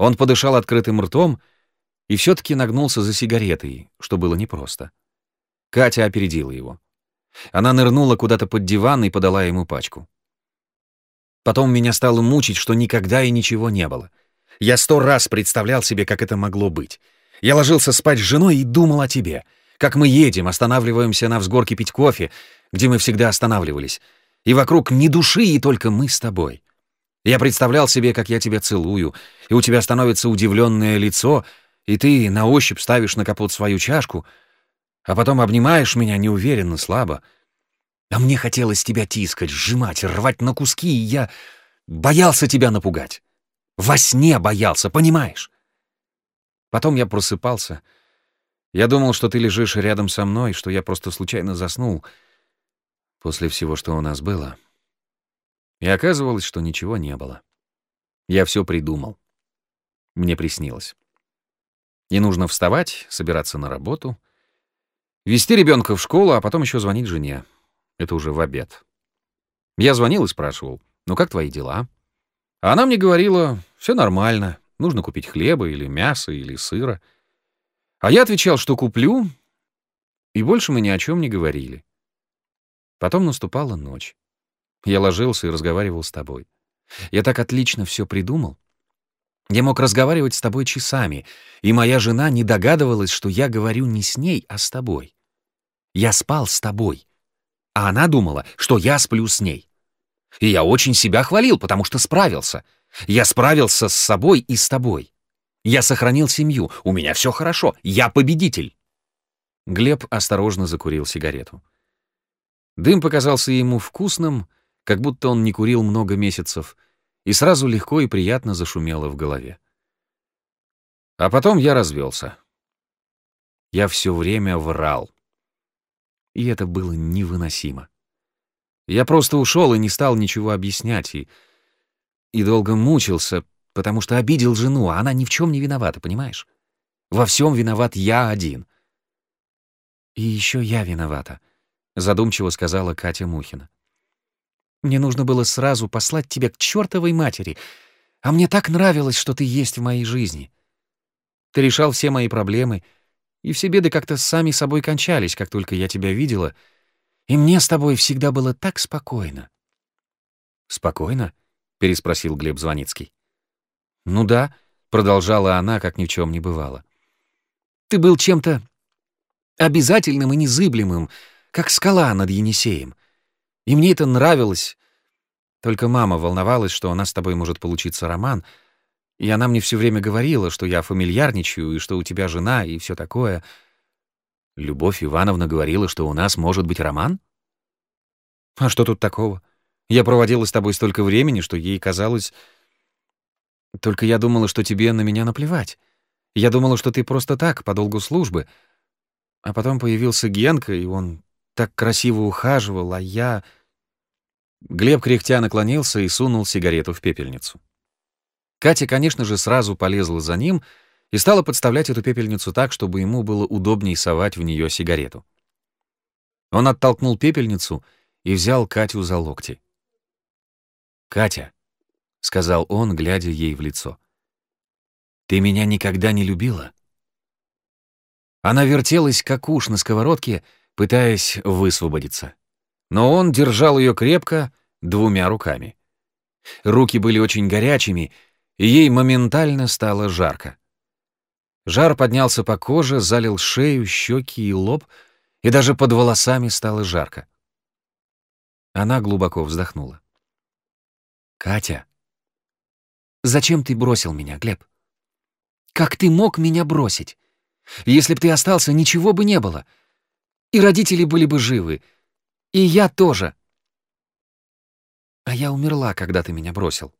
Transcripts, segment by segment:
Он подышал открытым ртом и все таки нагнулся за сигаретой, что было непросто. Катя опередила его. Она нырнула куда-то под диван и подала ему пачку. Потом меня стало мучить, что никогда и ничего не было. Я сто раз представлял себе, как это могло быть. Я ложился спать с женой и думал о тебе. Как мы едем, останавливаемся на взгорке пить кофе, где мы всегда останавливались. И вокруг ни души, и только мы с тобой. Я представлял себе, как я тебя целую, и у тебя становится удивленное лицо, и ты на ощупь ставишь на капот свою чашку, а потом обнимаешь меня неуверенно, слабо. А мне хотелось тебя тискать, сжимать, рвать на куски, и я боялся тебя напугать. Во сне боялся, понимаешь? Потом я просыпался. Я думал, что ты лежишь рядом со мной, что я просто случайно заснул после всего, что у нас было. И оказывалось, что ничего не было. Я все придумал. Мне приснилось. И нужно вставать, собираться на работу, вести ребенка в школу, а потом еще звонить жене. Это уже в обед. Я звонил и спрашивал, ну как твои дела? А она мне говорила, все нормально, нужно купить хлеба или мяса или сыра. А я отвечал, что куплю, и больше мы ни о чем не говорили. Потом наступала ночь. Я ложился и разговаривал с тобой. Я так отлично все придумал. Я мог разговаривать с тобой часами, и моя жена не догадывалась, что я говорю не с ней, а с тобой. Я спал с тобой, а она думала, что я сплю с ней. И я очень себя хвалил, потому что справился. Я справился с собой и с тобой. Я сохранил семью, у меня все хорошо, я победитель. Глеб осторожно закурил сигарету. Дым показался ему вкусным, как будто он не курил много месяцев, и сразу легко и приятно зашумело в голове. А потом я развелся. Я все время врал. И это было невыносимо. Я просто ушел и не стал ничего объяснять, и, и долго мучился, потому что обидел жену, а она ни в чем не виновата, понимаешь? Во всем виноват я один. И еще я виновата, задумчиво сказала Катя Мухина. Мне нужно было сразу послать тебя к чертовой матери, а мне так нравилось, что ты есть в моей жизни. Ты решал все мои проблемы, и все беды как-то сами собой кончались, как только я тебя видела, и мне с тобой всегда было так спокойно. «Спокойно?» — переспросил Глеб Звоницкий. «Ну да», — продолжала она, как ни в чем не бывало. «Ты был чем-то обязательным и незыблемым, как скала над Енисеем. И мне это нравилось. Только мама волновалась, что у нас с тобой может получиться роман, и она мне все время говорила, что я фамильярничаю, и что у тебя жена, и все такое. Любовь Ивановна говорила, что у нас может быть роман? А что тут такого? Я проводила с тобой столько времени, что ей казалось... Только я думала, что тебе на меня наплевать. Я думала, что ты просто так, по долгу службы. А потом появился Генка, и он так красиво ухаживал, а я... Глеб кряхтя наклонился и сунул сигарету в пепельницу. Катя, конечно же, сразу полезла за ним и стала подставлять эту пепельницу так, чтобы ему было удобнее совать в нее сигарету. Он оттолкнул пепельницу и взял Катю за локти. «Катя», — сказал он, глядя ей в лицо, — «ты меня никогда не любила?» Она вертелась, как уж на сковородке, пытаясь высвободиться но он держал ее крепко двумя руками. Руки были очень горячими, и ей моментально стало жарко. Жар поднялся по коже, залил шею, щеки и лоб, и даже под волосами стало жарко. Она глубоко вздохнула. «Катя, зачем ты бросил меня, Глеб? Как ты мог меня бросить? Если б ты остался, ничего бы не было. И родители были бы живы, и я тоже. А я умерла, когда ты меня бросил.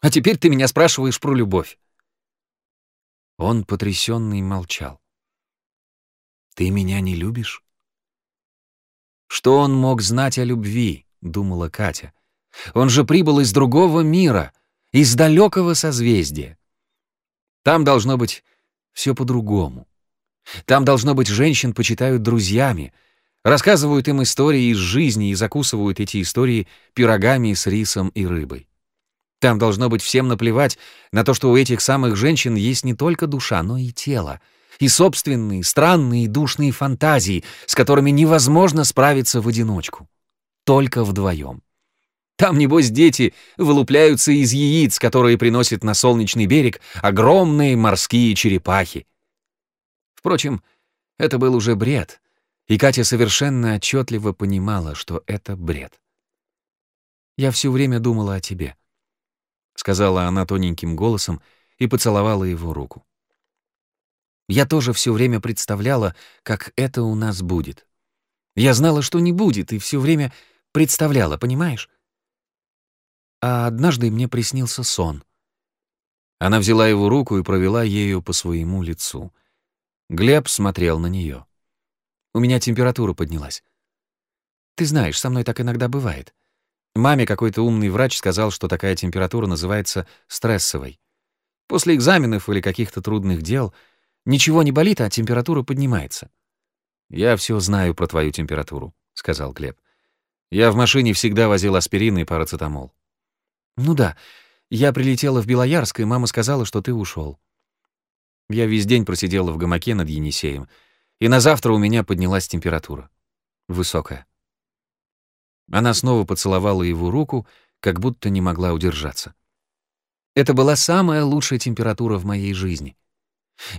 А теперь ты меня спрашиваешь про любовь. Он, потрясенный, молчал. «Ты меня не любишь?» «Что он мог знать о любви?» — думала Катя. «Он же прибыл из другого мира, из далекого созвездия. Там должно быть все по-другому. Там, должно быть, женщин почитают друзьями, Рассказывают им истории из жизни и закусывают эти истории пирогами с рисом и рыбой. Там должно быть всем наплевать на то, что у этих самых женщин есть не только душа, но и тело, и собственные странные душные фантазии, с которыми невозможно справиться в одиночку. Только вдвоем. Там, небось, дети вылупляются из яиц, которые приносят на солнечный берег огромные морские черепахи. Впрочем, это был уже бред, и Катя совершенно отчетливо понимала, что это бред. «Я все время думала о тебе», — сказала она тоненьким голосом и поцеловала его руку. «Я тоже все время представляла, как это у нас будет. Я знала, что не будет, и все время представляла, понимаешь? А однажды мне приснился сон. Она взяла его руку и провела ею по своему лицу. Глеб смотрел на нее. У меня температура поднялась. Ты знаешь, со мной так иногда бывает. Маме какой-то умный врач сказал, что такая температура называется стрессовой. После экзаменов или каких-то трудных дел ничего не болит, а температура поднимается. «Я все знаю про твою температуру», — сказал Глеб. «Я в машине всегда возил аспирин и парацетамол». «Ну да, я прилетела в Белоярск, и мама сказала, что ты ушел. Я весь день просидела в гамаке над Енисеем, и на завтра у меня поднялась температура. Высокая. Она снова поцеловала его руку, как будто не могла удержаться. Это была самая лучшая температура в моей жизни.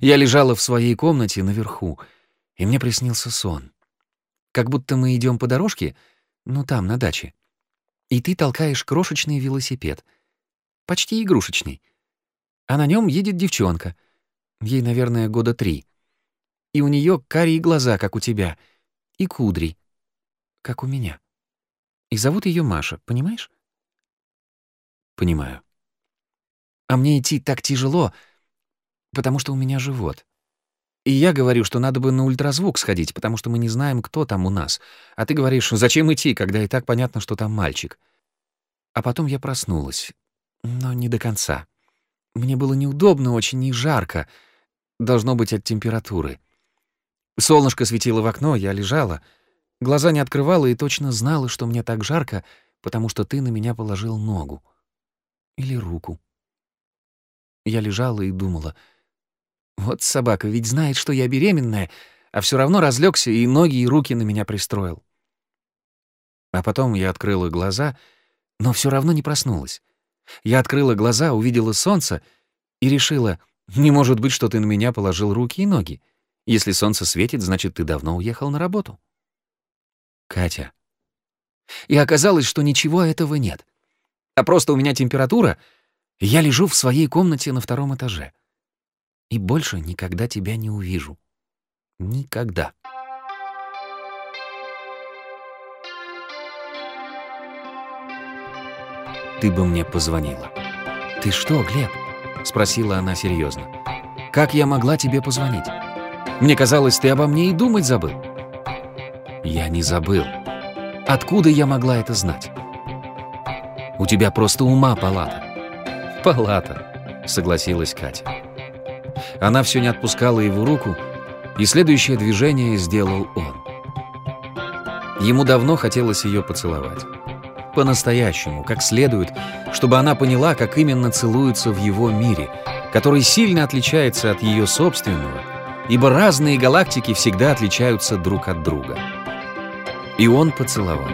Я лежала в своей комнате наверху, и мне приснился сон. Как будто мы идем по дорожке, ну там, на даче, и ты толкаешь крошечный велосипед, почти игрушечный, а на нем едет девчонка — Ей, наверное, года три. И у нее карие глаза, как у тебя, и кудри, как у меня. И зовут ее Маша, понимаешь? Понимаю. А мне идти так тяжело, потому что у меня живот. И я говорю, что надо бы на ультразвук сходить, потому что мы не знаем, кто там у нас. А ты говоришь, зачем идти, когда и так понятно, что там мальчик. А потом я проснулась. Но не до конца. Мне было неудобно очень и жарко. Должно быть от температуры. Солнышко светило в окно, я лежала. Глаза не открывала и точно знала, что мне так жарко, потому что ты на меня положил ногу. Или руку. Я лежала и думала. Вот собака ведь знает, что я беременная, а все равно разлегся и ноги, и руки на меня пристроил. А потом я открыла глаза, но все равно не проснулась. Я открыла глаза, увидела солнце и решила, не может быть, что ты на меня положил руки и ноги. Если солнце светит, значит, ты давно уехал на работу. Катя. И оказалось, что ничего этого нет. А просто у меня температура, я лежу в своей комнате на втором этаже. И больше никогда тебя не увижу. Никогда. Ты бы мне позвонила. Ты что, Глеб? — спросила она серьезно. «Как я могла тебе позвонить? Мне казалось, ты обо мне и думать забыл». «Я не забыл. Откуда я могла это знать?» «У тебя просто ума палата». «Палата», — согласилась Катя. Она все не отпускала его руку, и следующее движение сделал он. Ему давно хотелось ее поцеловать по-настоящему, как следует, чтобы она поняла, как именно целуются в его мире, который сильно отличается от ее собственного, ибо разные галактики всегда отличаются друг от друга. И он поцеловал.